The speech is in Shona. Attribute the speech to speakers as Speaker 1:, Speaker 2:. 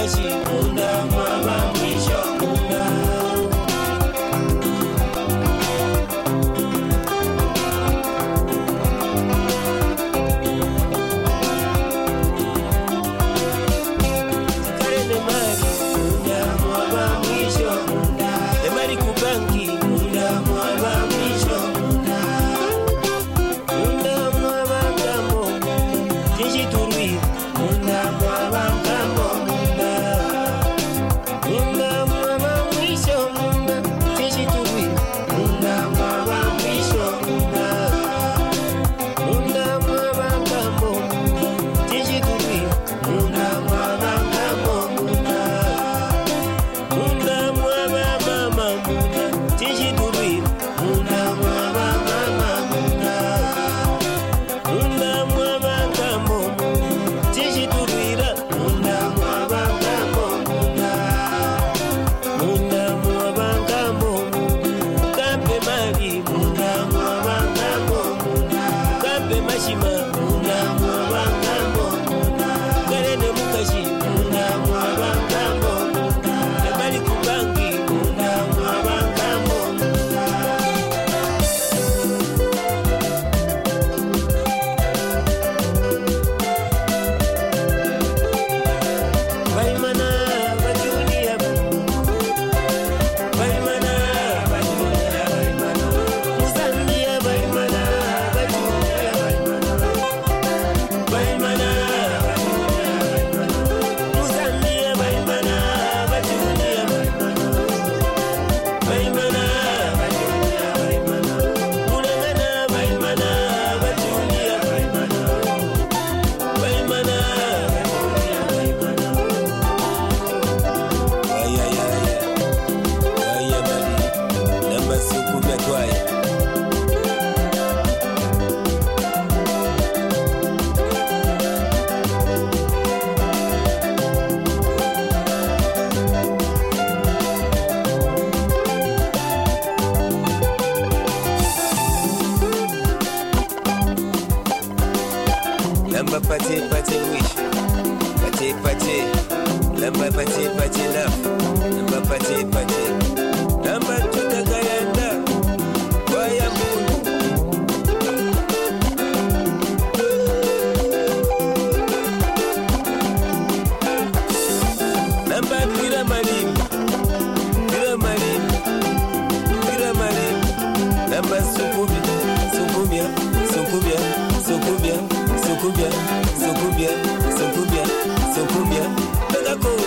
Speaker 1: cause you know Lamba pate pate wish. Pate pate. Lamba pate pate love. Lamba pate pate. se cumbia, se cumbia, venga con